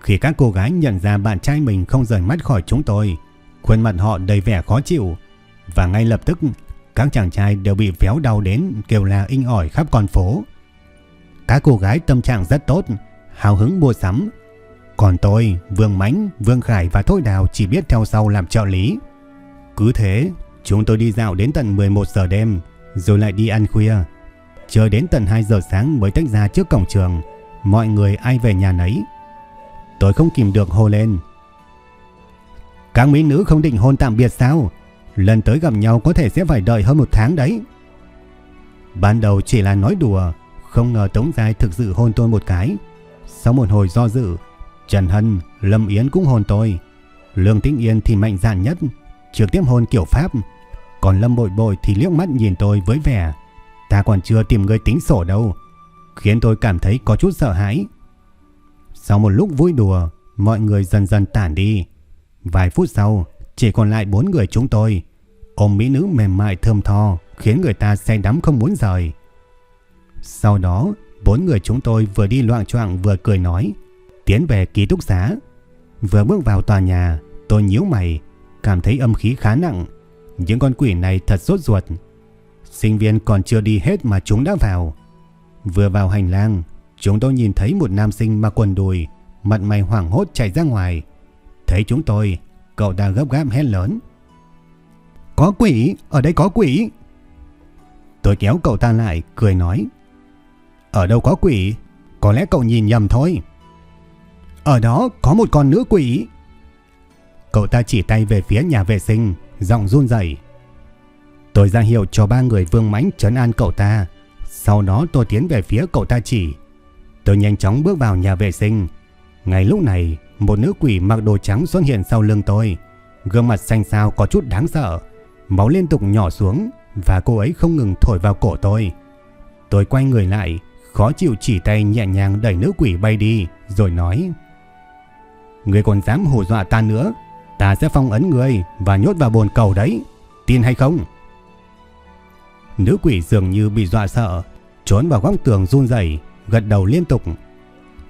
Khi các cô gái nhận ra bạn trai mình không rời mắt khỏi chúng tôi, khuôn mặt họ đầy vẻ khó chịu, và ngay lập tức các chàng trai đều bị véo đau đến kêu la inh ỏi khắp con phố. Các cô gái tâm trạng rất tốt, hào hứng mua sắm. Còn tôi, Vương Mánh, Vương Khải và Thôi Đào chỉ biết theo sau làm trợ lý. Cứ thế, chúng tôi đi dạo đến tận 11 giờ đêm, rồi lại đi ăn khuya. Chờ đến tận 2 giờ sáng mới tách ra trước cổng trường, mọi người ai về nhà nấy. Tôi không kìm được hô lên. Các mỹ nữ không định hôn tạm biệt sao? Lần tới gặp nhau có thể sẽ phải đợi hơn một tháng đấy. Ban đầu chỉ là nói đùa, không ngờ Tống Giai thực sự hôn tôi một cái. Sau một hồi do dự, Trần Hân, Lâm Yến cũng hôn tôi. Lương Tĩnh Yên thì mạnh dạn nhất, trực tiếp hôn kiểu Pháp. Còn Lâm Bội Bội thì liếc mắt nhìn tôi với vẻ. Ta còn chưa tìm người tính sổ đâu. Khiến tôi cảm thấy có chút sợ hãi. Sau một lúc vui đùa, mọi người dần dần tản đi. Vài phút sau, chỉ còn lại bốn người chúng tôi. Ôm mỹ nữ mềm mại thơm tho, khiến người ta say đắm không muốn rời. Sau đó, bốn người chúng tôi vừa đi loạn choạng vừa cười nói, tiến về ký túc xá. Vừa bước vào tòa nhà, tôi nhíu mày, cảm thấy âm khí khá nặng. Những con quỷ này thật sốt ruột. Sinh viên còn chưa đi hết mà chúng đã vào. Vừa vào hành lang, chúng tôi nhìn thấy một nam sinh mặc quần đùi, mặt mày hoảng hốt chạy ra ngoài. Thấy chúng tôi, cậu ta gấp gáp hét lớn. Có quỷ, ở đây có quỷ. Tôi kéo cậu ta lại, cười nói. Ở đâu có quỷ, có lẽ cậu nhìn nhầm thôi. Ở đó có một con nữ quỷ. Cậu ta chỉ tay về phía nhà vệ sinh, giọng run rẩy. Tôi ra hiệu cho ba người vương mãnh trấn an cậu ta. Sau đó tôi tiến về phía cậu ta chỉ. Tôi nhanh chóng bước vào nhà vệ sinh. Ngay lúc này, một nữ quỷ mặc đồ trắng xuất hiện sau lưng tôi. Gương mặt xanh xao có chút đáng sợ. Máu liên tục nhỏ xuống và cô ấy không ngừng thổi vào cổ tôi. Tôi quay người lại, khó chịu chỉ tay nhẹ nhàng đẩy nữ quỷ bay đi, rồi nói Người còn dám hù dọa ta nữa, ta sẽ phong ấn người và nhốt vào bồn cầu đấy, tin hay không? Nữ quỷ dường như bị dọa sợ, trốn vào góc tường run rẩy, gật đầu liên tục.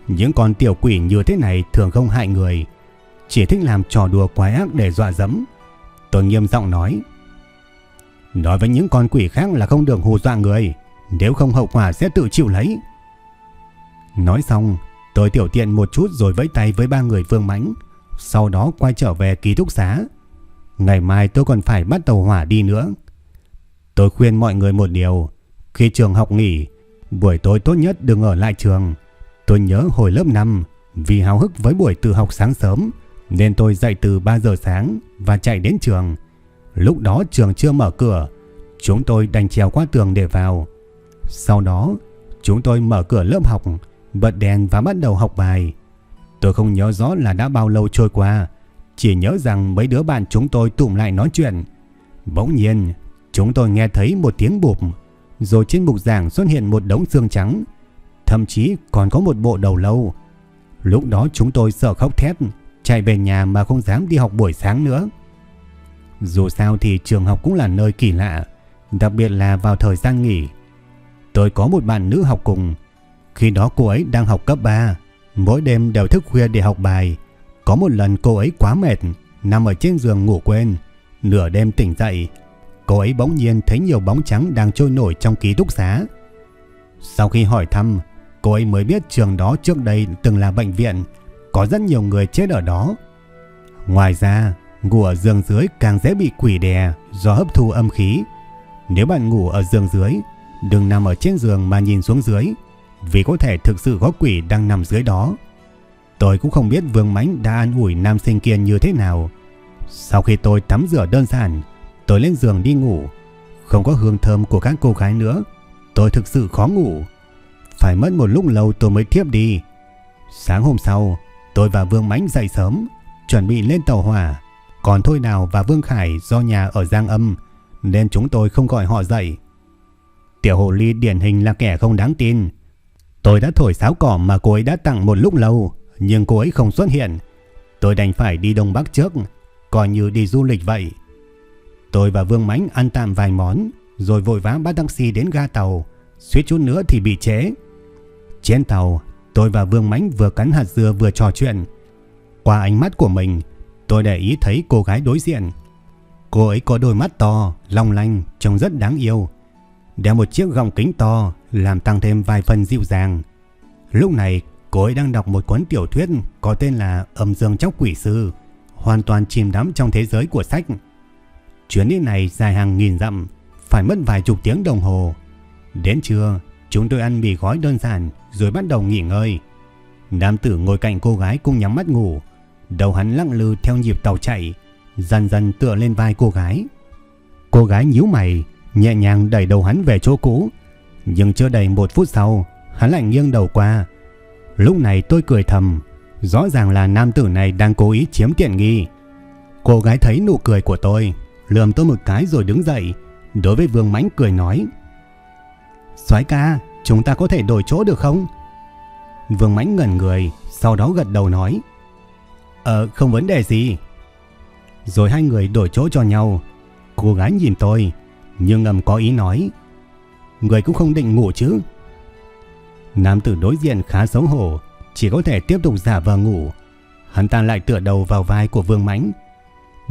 Những con tiểu quỷ như thế này thường không hại người, chỉ thích làm trò đùa quái ác để dọa dẫm. Tôi nghiêm giọng nói, nói với những con quỷ khác là không được hù dọa người, nếu không hậu quả sẽ tự chịu lấy. Nói xong, tôi tiểu tiện một chút rồi vẫy tay với ba người Vương Mãnh, sau đó quay trở về ký túc xá. Ngày mai tôi còn phải bắt tàu hỏa đi nữa. Tôi khuyên mọi người một điều, khi trường học nghỉ, buổi tối tốt nhất đừng ở lại trường. Tôi nhớ hồi lớp 5, vì háo hức với buổi tự học sáng sớm, nên tôi dậy từ 3 giờ sáng và chạy đến trường. Lúc đó trường chưa mở cửa, chúng tôi đành trèo qua tường để vào. Sau đó, chúng tôi mở cửa lớp học, bật đèn và bắt đầu học bài. Tôi không nhớ rõ là đã bao lâu trôi qua, chỉ nhớ rằng mấy đứa bạn chúng tôi tụm lại nói chuyện. Bỗng nhiên, chúng tôi nghe thấy một tiếng bụp, rồi trên bục giảng xuất hiện một đống xương trắng, thậm chí còn có một bộ đầu lâu. Lúc đó chúng tôi sợ khóc thét, chạy về nhà mà không dám đi học buổi sáng nữa. Dù sao thì trường học cũng là nơi kỳ lạ, đặc biệt là vào thời gian nghỉ. Tôi có một bạn nữ học cùng. Khi đó cô ấy đang học cấp 3. Mỗi đêm đều thức khuya để học bài. Có một lần cô ấy quá mệt, nằm ở trên giường ngủ quên. Nửa đêm tỉnh dậy, cô ấy bỗng nhiên thấy nhiều bóng trắng đang trôi nổi trong ký túc xá. Sau khi hỏi thăm, cô ấy mới biết trường đó trước đây từng là bệnh viện, có rất nhiều người chết ở đó. Ngoài ra, ngủ ở giường dưới càng dễ bị quỷ đè do hấp thu âm khí. Nếu bạn ngủ ở giường dưới Đừng nằm ở trên giường mà nhìn xuống dưới, vì có thể thực sự có quỷ đang nằm dưới đó. Tôi cũng không biết Vương Mánh đã an ủi nam sinh kia như thế nào. Sau khi tôi tắm rửa đơn giản, tôi lên giường đi ngủ. Không có hương thơm của các cô gái nữa, tôi thực sự khó ngủ. Phải mất một lúc lâu tôi mới thiếp đi. Sáng hôm sau, tôi và Vương Mãnh dậy sớm, chuẩn bị lên tàu hỏa. Còn Thôi Đào và Vương Khải do nhà ở Giang Âm, nên chúng tôi không gọi họ dậy. Tiểu hồ ly điển hình là kẻ không đáng tin. Tôi đã thổi sáo cỏ mà cô ấy đã tặng một lúc lâu, nhưng cô ấy không xuất hiện. Tôi đành phải đi Đông Bắc trước, coi như đi du lịch vậy. Tôi và Vương mãnh ăn tạm vài món, rồi vội vã bắt taxi đến ga tàu, suýt chút nữa thì bị chế. Trên tàu, tôi và Vương mãnh vừa cắn hạt dưa vừa trò chuyện. Qua ánh mắt của mình, tôi để ý thấy cô gái đối diện. Cô ấy có đôi mắt to, long lanh, trông rất đáng yêu đeo một chiếc gọng kính to làm tăng thêm vài phần dịu dàng. Lúc này, cô ấy đang đọc một cuốn tiểu thuyết có tên là Âm Dương Chóc Quỷ Sư, hoàn toàn chìm đắm trong thế giới của sách. Chuyến đi này dài hàng nghìn dặm, phải mất vài chục tiếng đồng hồ. Đến trưa, chúng tôi ăn mì gói đơn giản rồi bắt đầu nghỉ ngơi. Nam tử ngồi cạnh cô gái cũng nhắm mắt ngủ, đầu hắn lặng lư theo nhịp tàu chạy, dần dần tựa lên vai cô gái. Cô gái nhíu mày, nhẹ nhàng đẩy đầu hắn về chỗ cũ. Nhưng chưa đầy một phút sau, hắn lại nghiêng đầu qua. Lúc này tôi cười thầm, rõ ràng là nam tử này đang cố ý chiếm tiện nghi. Cô gái thấy nụ cười của tôi, lườm tôi một cái rồi đứng dậy, đối với Vương Mãnh cười nói: "Soái ca, chúng ta có thể đổi chỗ được không?" Vương Mãnh ngẩn người, sau đó gật đầu nói: "Ờ, không vấn đề gì." Rồi hai người đổi chỗ cho nhau. Cô gái nhìn tôi, nhưng ngầm có ý nói Người cũng không định ngủ chứ Nam tử đối diện khá xấu hổ, chỉ có thể tiếp tục giả vờ ngủ. Hắn ta lại tựa đầu vào vai của Vương Mãnh.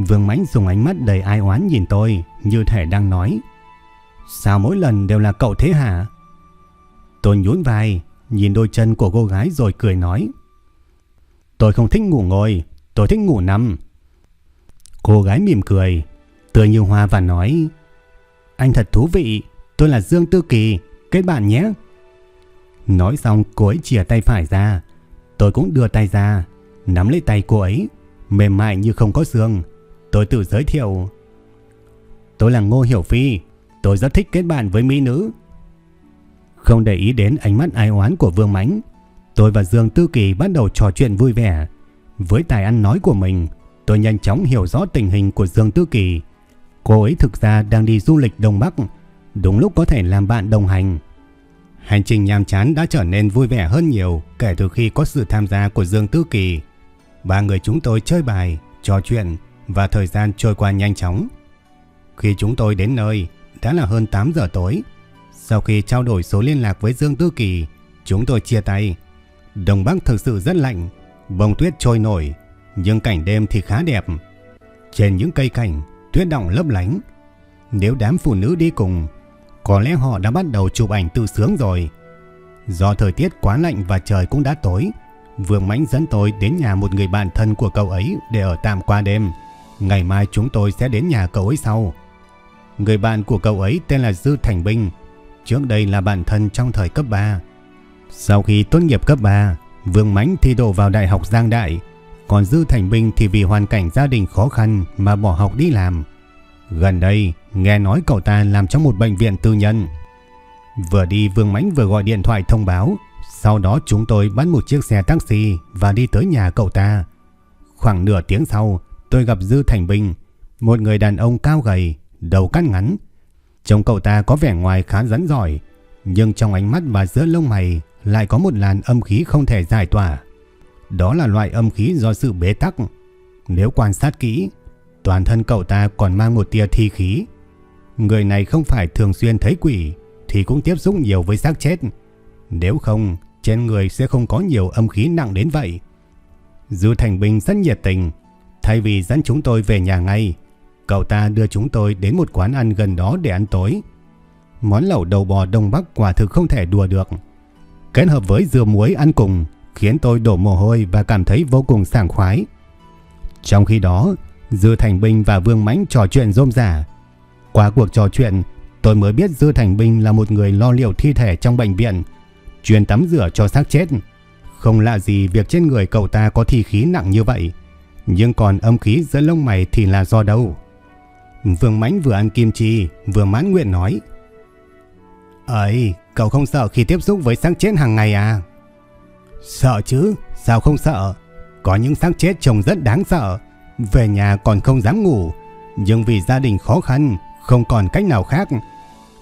Vương Mãnh dùng ánh mắt đầy ai oán nhìn tôi, như thể đang nói: "Sao mỗi lần đều là cậu thế hả?" Tôi nhún vai, nhìn đôi chân của cô gái rồi cười nói: "Tôi không thích ngủ ngồi, tôi thích ngủ nằm." Cô gái mỉm cười, tươi như hoa và nói: "Anh thật thú vị, tôi là Dương Tư Kỳ, kết bạn nhé." Nói xong cô ấy chìa tay phải ra, tôi cũng đưa tay ra, nắm lấy tay cô ấy, mềm mại như không có xương. Tôi tự giới thiệu. Tôi là Ngô Hiểu Phi, tôi rất thích kết bạn với mỹ nữ. Không để ý đến ánh mắt ai oán của Vương Mánh, tôi và Dương Tư Kỳ bắt đầu trò chuyện vui vẻ. Với tài ăn nói của mình, tôi nhanh chóng hiểu rõ tình hình của Dương Tư Kỳ. Cô ấy thực ra đang đi du lịch Đông Bắc, đúng lúc có thể làm bạn đồng hành. Hành trình nhàm chán đã trở nên vui vẻ hơn nhiều kể từ khi có sự tham gia của Dương Tư Kỳ. Ba người chúng tôi chơi bài, trò chuyện và thời gian trôi qua nhanh chóng. Khi chúng tôi đến nơi, đã là hơn 8 giờ tối. Sau khi trao đổi số liên lạc với Dương Tư Kỳ, chúng tôi chia tay. Đồng Bắc thực sự rất lạnh, bông tuyết trôi nổi, nhưng cảnh đêm thì khá đẹp. Trên những cây cảnh, tuyết động lấp lánh. Nếu đám phụ nữ đi cùng, có lẽ họ đã bắt đầu chụp ảnh tự sướng rồi. Do thời tiết quá lạnh và trời cũng đã tối, Vương Mãnh dẫn tôi đến nhà một người bạn thân của cậu ấy để ở tạm qua đêm. Ngày mai chúng tôi sẽ đến nhà cậu ấy sau. Người bạn của cậu ấy tên là Dư Thành Binh. Trước đây là bạn thân trong thời cấp 3. Sau khi tốt nghiệp cấp 3, Vương Mãnh thi đậu vào Đại học Giang Đại. Còn Dư Thành Binh thì vì hoàn cảnh gia đình khó khăn mà bỏ học đi làm. Gần đây, nghe nói cậu ta làm trong một bệnh viện tư nhân. Vừa đi Vương Mãnh vừa gọi điện thoại thông báo. Sau đó chúng tôi bắt một chiếc xe taxi và đi tới nhà cậu ta. Khoảng nửa tiếng sau, tôi gặp Dư Thành bình một người đàn ông cao gầy, đầu cắt ngắn. Trông cậu ta có vẻ ngoài khá rắn giỏi, nhưng trong ánh mắt và giữa lông mày lại có một làn âm khí không thể giải tỏa. Đó là loại âm khí do sự bế tắc. Nếu quan sát kỹ, toàn thân cậu ta còn mang một tia thi khí. Người này không phải thường xuyên thấy quỷ thì cũng tiếp xúc nhiều với xác chết. Nếu không, trên người sẽ không có nhiều âm khí nặng đến vậy. Dư Thành Bình rất nhiệt tình, thay vì dẫn chúng tôi về nhà ngay, cậu ta đưa chúng tôi đến một quán ăn gần đó để ăn tối. Món lẩu đầu bò Đông Bắc quả thực không thể đùa được. Kết hợp với dưa muối ăn cùng khiến tôi đổ mồ hôi và cảm thấy vô cùng sảng khoái. Trong khi đó, Dư Thành Bình và Vương Mãnh trò chuyện rôm rả. Qua cuộc trò chuyện, tôi mới biết Dư Thành Bình là một người lo liệu thi thể trong bệnh viện, chuyên tắm rửa cho xác chết. Không lạ gì việc trên người cậu ta có thi khí nặng như vậy, nhưng còn âm khí giữa lông mày thì là do đâu? Vương Mãnh vừa ăn kim chi, vừa mãn nguyện nói. Ấy, cậu không sợ khi tiếp xúc với xác chết hàng ngày à? Sợ chứ, sao không sợ? Có những xác chết trông rất đáng sợ, về nhà còn không dám ngủ, nhưng vì gia đình khó khăn, không còn cách nào khác.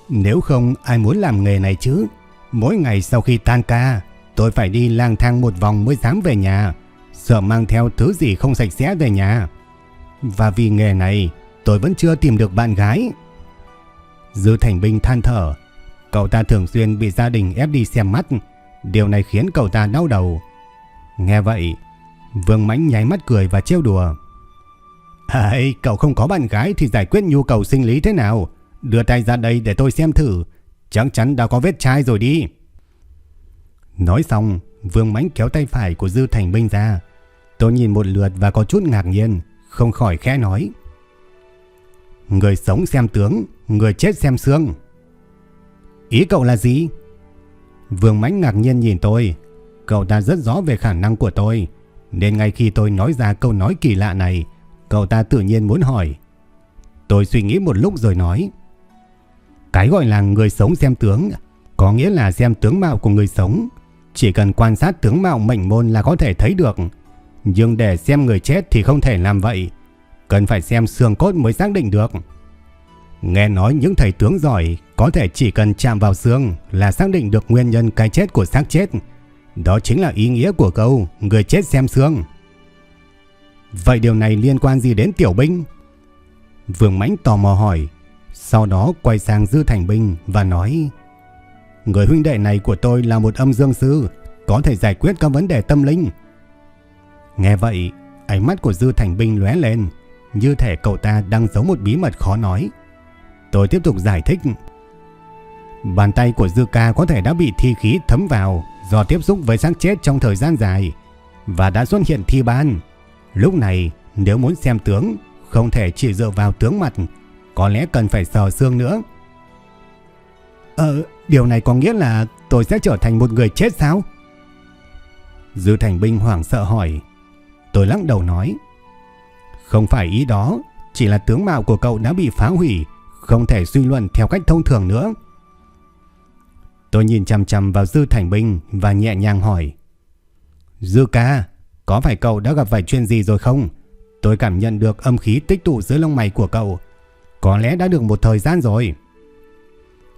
Nếu không ai muốn làm nghề này chứ? Mỗi ngày sau khi tan ca, tôi phải đi lang thang một vòng mới dám về nhà, sợ mang theo thứ gì không sạch sẽ về nhà. Và vì nghề này, tôi vẫn chưa tìm được bạn gái. Dư Thành Binh than thở, cậu ta thường xuyên bị gia đình ép đi xem mắt, điều này khiến cậu ta đau đầu. Nghe vậy, Vương Mãnh nháy mắt cười và trêu đùa. Hãy, cậu không có bạn gái thì giải quyết nhu cầu sinh lý thế nào? Đưa tay ra đây để tôi xem thử, chắc chắn đã có vết chai rồi đi. Nói xong, Vương Mãnh kéo tay phải của Dư Thành Binh ra. Tôi nhìn một lượt và có chút ngạc nhiên, không khỏi khẽ nói. Người sống xem tướng, người chết xem xương. Ý cậu là gì? Vương Mãnh ngạc nhiên nhìn tôi. Cậu ta rất rõ về khả năng của tôi. Nên ngay khi tôi nói ra câu nói kỳ lạ này, cậu ta tự nhiên muốn hỏi. Tôi suy nghĩ một lúc rồi nói. Cái gọi là người sống xem tướng có nghĩa là xem tướng mạo của người sống. Chỉ cần quan sát tướng mạo mệnh môn là có thể thấy được. Nhưng để xem người chết thì không thể làm vậy. Cần phải xem xương cốt mới xác định được. Nghe nói những thầy tướng giỏi có thể chỉ cần chạm vào xương là xác định được nguyên nhân cái chết của xác chết. Đó chính là ý nghĩa của câu người chết xem xương. Vậy điều này liên quan gì đến tiểu binh? Vương Mãnh tò mò hỏi. Sau đó quay sang Dư Thành Binh và nói Người huynh đệ này của tôi là một âm dương sư, có thể giải quyết các vấn đề tâm linh. Nghe vậy, ánh mắt của Dư Thành Binh lóe lên, như thể cậu ta đang giấu một bí mật khó nói. Tôi tiếp tục giải thích. Bàn tay của Dư Ca có thể đã bị thi khí thấm vào do tiếp xúc với xác chết trong thời gian dài và đã xuất hiện thi ban. Lúc này, nếu muốn xem tướng, không thể chỉ dựa vào tướng mặt, có lẽ cần phải sờ xương nữa. Ờ, điều này có nghĩa là tôi sẽ trở thành một người chết sao? Dư Thành Binh hoảng sợ hỏi. Tôi lắc đầu nói. Không phải ý đó, chỉ là tướng mạo của cậu đã bị phá hủy, không thể suy luận theo cách thông thường nữa. Tôi nhìn chằm chằm vào Dư Thành Binh và nhẹ nhàng hỏi. Dư ca, có phải cậu đã gặp phải chuyện gì rồi không? Tôi cảm nhận được âm khí tích tụ dưới lông mày của cậu. Có lẽ đã được một thời gian rồi.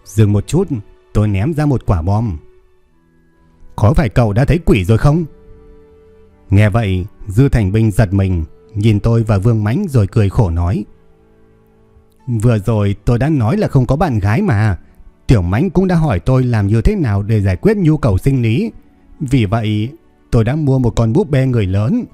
Dừng một chút, tôi ném ra một quả bom. Có phải cậu đã thấy quỷ rồi không? Nghe vậy, Dư Thành Binh giật mình, nhìn tôi và Vương Mánh rồi cười khổ nói. Vừa rồi tôi đã nói là không có bạn gái mà. Tiểu Mánh cũng đã hỏi tôi làm như thế nào để giải quyết nhu cầu sinh lý. Vì vậy, tôi đã mua một con búp bê người lớn.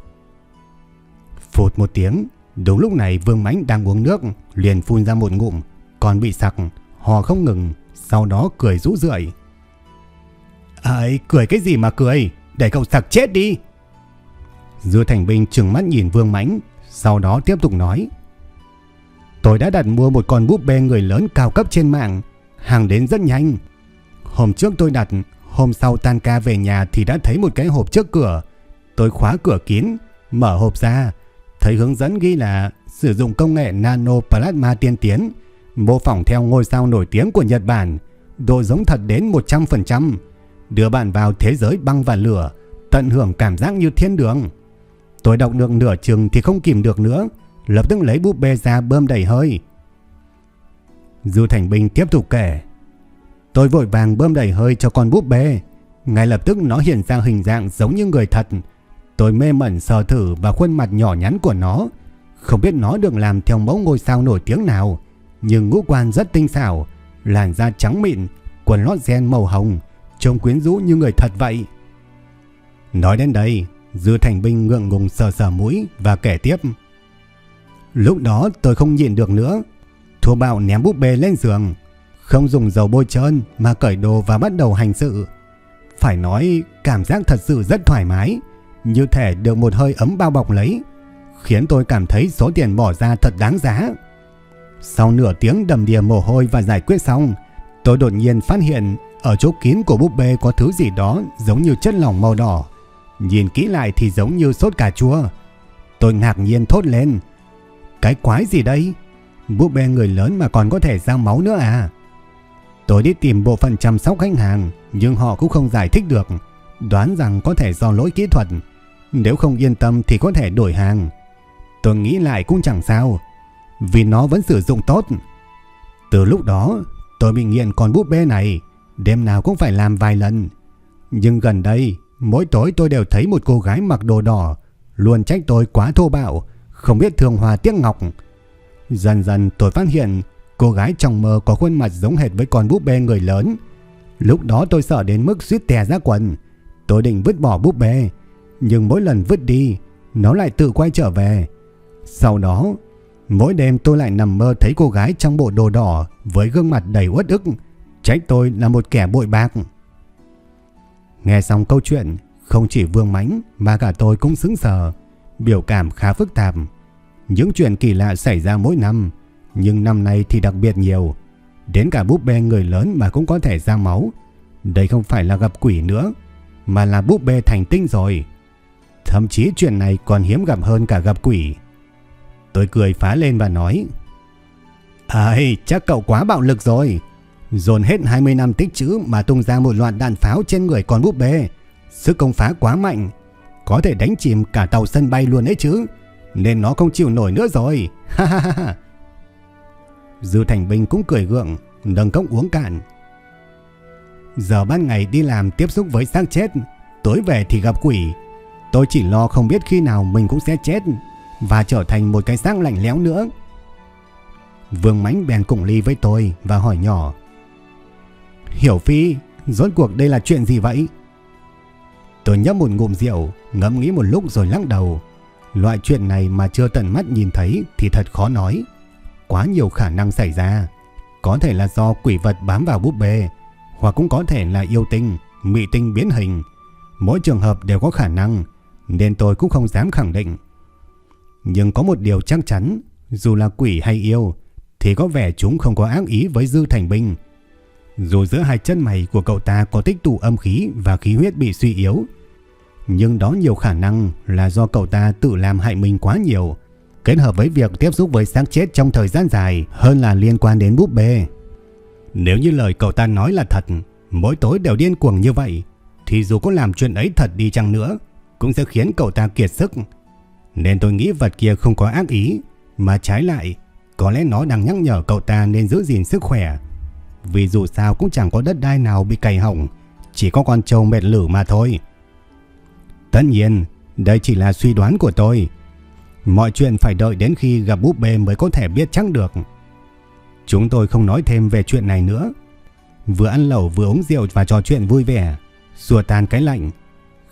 Phụt một tiếng, đúng lúc này Vương Mánh đang uống nước, liền phun ra một ngụm, còn bị sặc, hò không ngừng, sau đó cười rũ rượi. Ấy, cười cái gì mà cười, để cậu sặc chết đi. Dư Thành bình trừng mắt nhìn Vương mãnh sau đó tiếp tục nói. Tôi đã đặt mua một con búp bê người lớn cao cấp trên mạng, hàng đến rất nhanh. Hôm trước tôi đặt, hôm sau tan ca về nhà thì đã thấy một cái hộp trước cửa. Tôi khóa cửa kín, mở hộp ra, thấy hướng dẫn ghi là sử dụng công nghệ nano plasma tiên tiến, mô phỏng theo ngôi sao nổi tiếng của Nhật Bản, độ giống thật đến 100%, đưa bạn vào thế giới băng và lửa, tận hưởng cảm giác như thiên đường. Tôi đọc được nửa chừng thì không kìm được nữa, lập tức lấy búp bê ra bơm đầy hơi. Du Thành Bình tiếp tục kể. Tôi vội vàng bơm đầy hơi cho con búp bê. Ngay lập tức nó hiện ra hình dạng giống như người thật. Tôi mê mẩn sờ thử vào khuôn mặt nhỏ nhắn của nó. Không biết nó được làm theo mẫu ngôi sao nổi tiếng nào. Nhưng ngũ quan rất tinh xảo. Làn da trắng mịn, quần lót gen màu hồng. Trông quyến rũ như người thật vậy. Nói đến đây, Dư Thành Binh ngượng ngùng sờ sờ mũi và kể tiếp. Lúc đó tôi không nhịn được nữa. Thua bạo ném búp bê lên giường. Không dùng dầu bôi trơn mà cởi đồ và bắt đầu hành sự. Phải nói, cảm giác thật sự rất thoải mái. Như thể được một hơi ấm bao bọc lấy. Khiến tôi cảm thấy số tiền bỏ ra thật đáng giá. Sau nửa tiếng đầm đìa mồ hôi và giải quyết xong. Tôi đột nhiên phát hiện ở chỗ kín của búp bê có thứ gì đó giống như chất lỏng màu đỏ. Nhìn kỹ lại thì giống như sốt cà chua. Tôi ngạc nhiên thốt lên. Cái quái gì đây? Búp bê người lớn mà còn có thể ra máu nữa à? Tôi đi tìm bộ phận chăm sóc khách hàng, nhưng họ cũng không giải thích được. Đoán rằng có thể do lỗi kỹ thuật. Nếu không yên tâm thì có thể đổi hàng. Tôi nghĩ lại cũng chẳng sao, vì nó vẫn sử dụng tốt. Từ lúc đó, tôi bị nghiện con búp bê này, đêm nào cũng phải làm vài lần. Nhưng gần đây, mỗi tối tôi đều thấy một cô gái mặc đồ đỏ, luôn trách tôi quá thô bạo, không biết thương hòa tiếc ngọc. Dần dần tôi phát hiện cô gái trong mơ có khuôn mặt giống hệt với con búp bê người lớn. Lúc đó tôi sợ đến mức suýt tè ra quần. Tôi định vứt bỏ búp bê, nhưng mỗi lần vứt đi, nó lại tự quay trở về. Sau đó, mỗi đêm tôi lại nằm mơ thấy cô gái trong bộ đồ đỏ với gương mặt đầy uất ức, trách tôi là một kẻ bội bạc. Nghe xong câu chuyện, không chỉ Vương Mánh mà cả tôi cũng sững sờ, biểu cảm khá phức tạp. Những chuyện kỳ lạ xảy ra mỗi năm, nhưng năm nay thì đặc biệt nhiều. Đến cả búp bê người lớn mà cũng có thể ra máu. Đây không phải là gặp quỷ nữa, mà là búp bê thành tinh rồi. Thậm chí chuyện này còn hiếm gặp hơn cả gặp quỷ. Tôi cười phá lên và nói Ây, chắc cậu quá bạo lực rồi. Dồn hết 20 năm tích chữ mà tung ra một loạt đạn pháo trên người con búp bê. Sức công phá quá mạnh. Có thể đánh chìm cả tàu sân bay luôn ấy chứ nên nó không chịu nổi nữa rồi. Ha ha ha. Dư Thành Bình cũng cười gượng, nâng cốc uống cạn. Giờ ban ngày đi làm tiếp xúc với xác chết, tối về thì gặp quỷ. Tôi chỉ lo không biết khi nào mình cũng sẽ chết và trở thành một cái xác lạnh lẽo nữa. Vương Mánh bèn cùng ly với tôi và hỏi nhỏ. Hiểu Phi, rốt cuộc đây là chuyện gì vậy? Tôi nhấp một ngụm rượu, ngẫm nghĩ một lúc rồi lắc đầu. Loại chuyện này mà chưa tận mắt nhìn thấy thì thật khó nói. Quá nhiều khả năng xảy ra. Có thể là do quỷ vật bám vào búp bê, hoặc cũng có thể là yêu tinh, mị tinh biến hình. Mỗi trường hợp đều có khả năng, nên tôi cũng không dám khẳng định. Nhưng có một điều chắc chắn, dù là quỷ hay yêu, thì có vẻ chúng không có ác ý với Dư Thành Binh. Dù giữa hai chân mày của cậu ta có tích tụ âm khí và khí huyết bị suy yếu, nhưng đó nhiều khả năng là do cậu ta tự làm hại mình quá nhiều, kết hợp với việc tiếp xúc với xác chết trong thời gian dài hơn là liên quan đến búp bê. Nếu như lời cậu ta nói là thật, mỗi tối đều điên cuồng như vậy, thì dù có làm chuyện ấy thật đi chăng nữa, cũng sẽ khiến cậu ta kiệt sức. Nên tôi nghĩ vật kia không có ác ý, mà trái lại, có lẽ nó đang nhắc nhở cậu ta nên giữ gìn sức khỏe. Vì dù sao cũng chẳng có đất đai nào bị cày hỏng, chỉ có con trâu mệt lử mà thôi. Tất nhiên, đây chỉ là suy đoán của tôi. Mọi chuyện phải đợi đến khi gặp búp bê mới có thể biết chắc được. Chúng tôi không nói thêm về chuyện này nữa. Vừa ăn lẩu vừa uống rượu và trò chuyện vui vẻ, xua tan cái lạnh.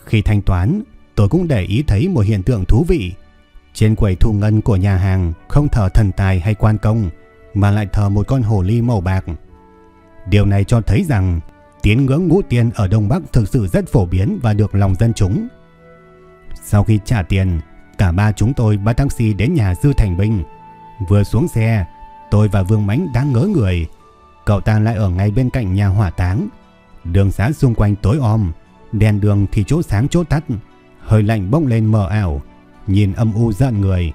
Khi thanh toán, tôi cũng để ý thấy một hiện tượng thú vị. Trên quầy thu ngân của nhà hàng không thờ thần tài hay quan công, mà lại thờ một con hồ ly màu bạc. Điều này cho thấy rằng tín ngưỡng ngũ tiên ở Đông Bắc thực sự rất phổ biến và được lòng dân chúng. Sau khi trả tiền, cả ba chúng tôi bắt taxi đến nhà Dư Thành Binh. Vừa xuống xe, tôi và Vương Mánh đã ngỡ người. Cậu ta lại ở ngay bên cạnh nhà hỏa táng. Đường xá xung quanh tối om, đèn đường thì chỗ sáng chỗ tắt, hơi lạnh bốc lên mờ ảo, nhìn âm u giận người.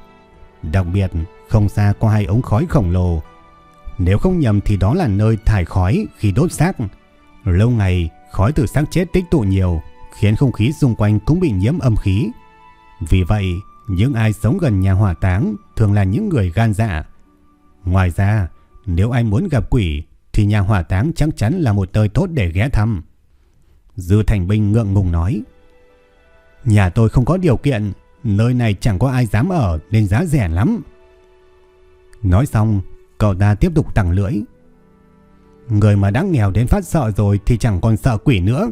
Đặc biệt, không xa có hai ống khói khổng lồ. Nếu không nhầm thì đó là nơi thải khói khi đốt xác. Lâu ngày, khói từ xác chết tích tụ nhiều, khiến không khí xung quanh cũng bị nhiễm âm khí. Vì vậy, những ai sống gần nhà hỏa táng thường là những người gan dạ. Ngoài ra, nếu ai muốn gặp quỷ thì nhà hỏa táng chắc chắn là một nơi tốt để ghé thăm. Dư Thành Binh ngượng ngùng nói. Nhà tôi không có điều kiện, nơi này chẳng có ai dám ở nên giá rẻ lắm. Nói xong, cậu ta tiếp tục tặng lưỡi. Người mà đã nghèo đến phát sợ rồi thì chẳng còn sợ quỷ nữa.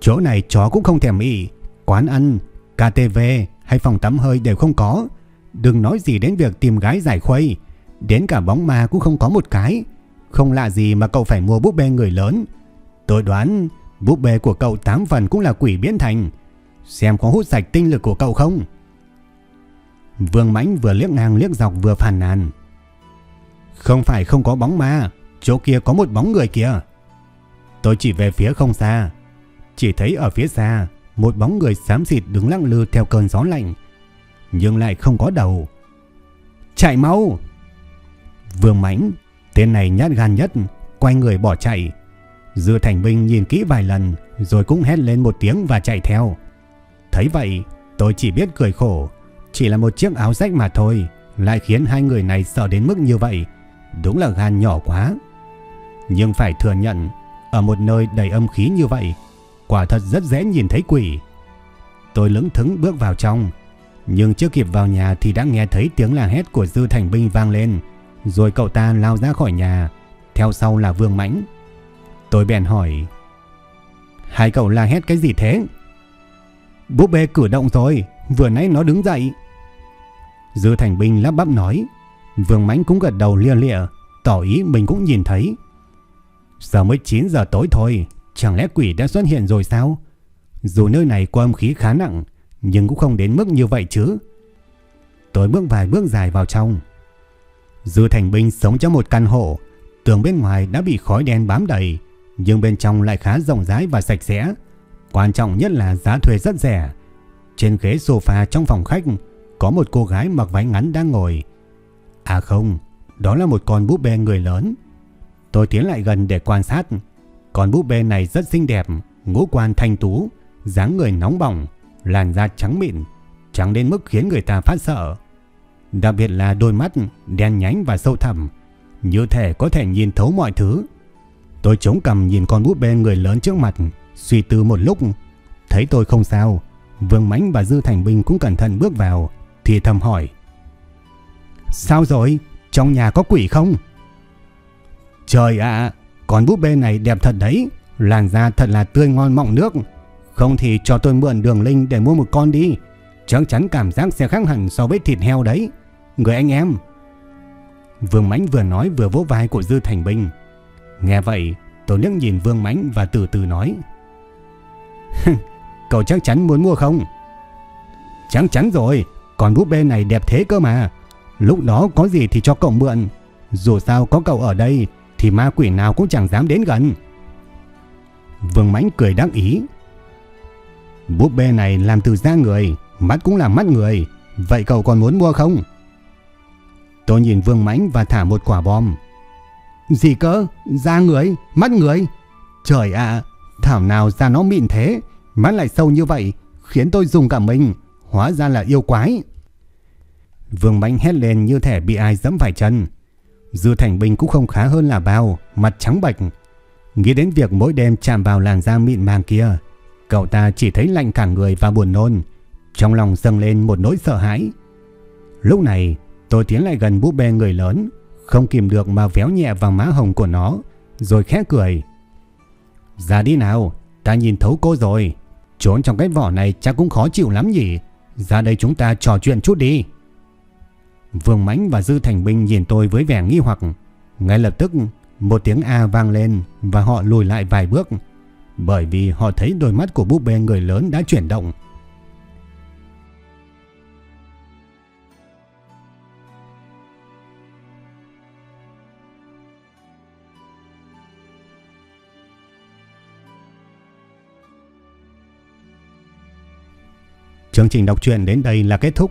Chỗ này chó cũng không thèm ị, quán ăn, KTV hay phòng tắm hơi đều không có. Đừng nói gì đến việc tìm gái giải khuây, đến cả bóng ma cũng không có một cái. Không lạ gì mà cậu phải mua búp bê người lớn. Tôi đoán búp bê của cậu tám phần cũng là quỷ biến thành. Xem có hút sạch tinh lực của cậu không? Vương Mãnh vừa liếc ngang liếc dọc vừa phàn nàn. Không phải không có bóng ma, chỗ kia có một bóng người kìa. Tôi chỉ về phía không xa, chỉ thấy ở phía xa một bóng người xám xịt đứng lăng lư theo cơn gió lạnh, nhưng lại không có đầu. Chạy mau! Vương Mãnh, tên này nhát gan nhất, quay người bỏ chạy. Dư Thành Binh nhìn kỹ vài lần rồi cũng hét lên một tiếng và chạy theo. Thấy vậy, tôi chỉ biết cười khổ, chỉ là một chiếc áo rách mà thôi, lại khiến hai người này sợ đến mức như vậy, đúng là gan nhỏ quá. Nhưng phải thừa nhận, ở một nơi đầy âm khí như vậy, quả thật rất dễ nhìn thấy quỷ. Tôi lững thững bước vào trong, nhưng chưa kịp vào nhà thì đã nghe thấy tiếng la hét của Dư Thành Binh vang lên, rồi cậu ta lao ra khỏi nhà, theo sau là Vương Mãnh. Tôi bèn hỏi, hai cậu la hét cái gì thế? Búp bê cử động rồi, vừa nãy nó đứng dậy. Dư Thành Binh lắp bắp nói, Vương Mãnh cũng gật đầu lia lịa, tỏ ý mình cũng nhìn thấy. Giờ mới 9 giờ tối thôi, Chẳng lẽ quỷ đã xuất hiện rồi sao? Dù nơi này có âm khí khá nặng, nhưng cũng không đến mức như vậy chứ. Tôi bước vài bước dài vào trong. Dư Thành Binh sống trong một căn hộ, tường bên ngoài đã bị khói đen bám đầy, nhưng bên trong lại khá rộng rãi và sạch sẽ. Quan trọng nhất là giá thuê rất rẻ. Trên ghế sofa trong phòng khách có một cô gái mặc váy ngắn đang ngồi. À không, đó là một con búp bê người lớn. Tôi tiến lại gần để quan sát, con búp bê này rất xinh đẹp, ngũ quan thanh tú, dáng người nóng bỏng, làn da trắng mịn, trắng đến mức khiến người ta phát sợ. Đặc biệt là đôi mắt đen nhánh và sâu thẳm, như thể có thể nhìn thấu mọi thứ. Tôi chống cằm nhìn con búp bê người lớn trước mặt, suy tư một lúc, thấy tôi không sao. Vương Mãnh và Dư Thành Bình cũng cẩn thận bước vào, thì thầm hỏi. Sao rồi? Trong nhà có quỷ không? Trời ạ, con búp bê này đẹp thật đấy, Làn da thật là tươi ngon mọng nước. Không thì cho tôi mượn đường linh để mua một con đi. Chắc chắn cảm giác sẽ khác hẳn so với thịt heo đấy. Người anh em. Vương Mãnh vừa nói vừa vỗ vai của Dư Thành Bình. Nghe vậy, tôi liếc nhìn Vương Mãnh và từ từ nói. Cậu chắc chắn muốn mua không? Chắc chắn rồi, còn búp bê này đẹp thế cơ mà. Lúc đó có gì thì cho cậu mượn. Dù sao có cậu ở đây thì ma quỷ nào cũng chẳng dám đến gần. Vương Mãnh cười đắc ý. Búp bê này làm từ da người, mắt cũng là mắt người. Vậy cậu còn muốn mua không? Tôi nhìn Vương Mãnh và thả một quả bom. Gì cơ? Da người? Mắt người? Trời ạ! thảo nào da nó mịn thế? Mắt lại sâu như vậy, khiến tôi dùng cả mình. Hóa ra là yêu quái. Vương Mãnh hét lên như thể bị ai dẫm phải chân. Dư Thành Bình cũng không khá hơn là bao, mặt trắng bệch. Nghĩ đến việc mỗi đêm chạm vào làn da mịn màng kia, cậu ta chỉ thấy lạnh cả người và buồn nôn. Trong lòng dâng lên một nỗi sợ hãi. Lúc này, tôi tiến lại gần búp bê người lớn, không kìm được mà véo nhẹ vào má hồng của nó, rồi khẽ cười. Ra đi nào, ta nhìn thấu cô rồi. Trốn trong cái vỏ này chắc cũng khó chịu lắm nhỉ. Ra đây chúng ta trò chuyện chút đi. Vương Mãnh và Dư Thành Binh nhìn tôi với vẻ nghi hoặc. Ngay lập tức, một tiếng A vang lên và họ lùi lại vài bước. Bởi vì họ thấy đôi mắt của búp bê người lớn đã chuyển động. Chương trình đọc truyện đến đây là kết thúc.